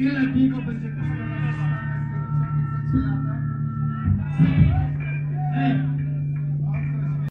Io la dico perché questa è una cosa che è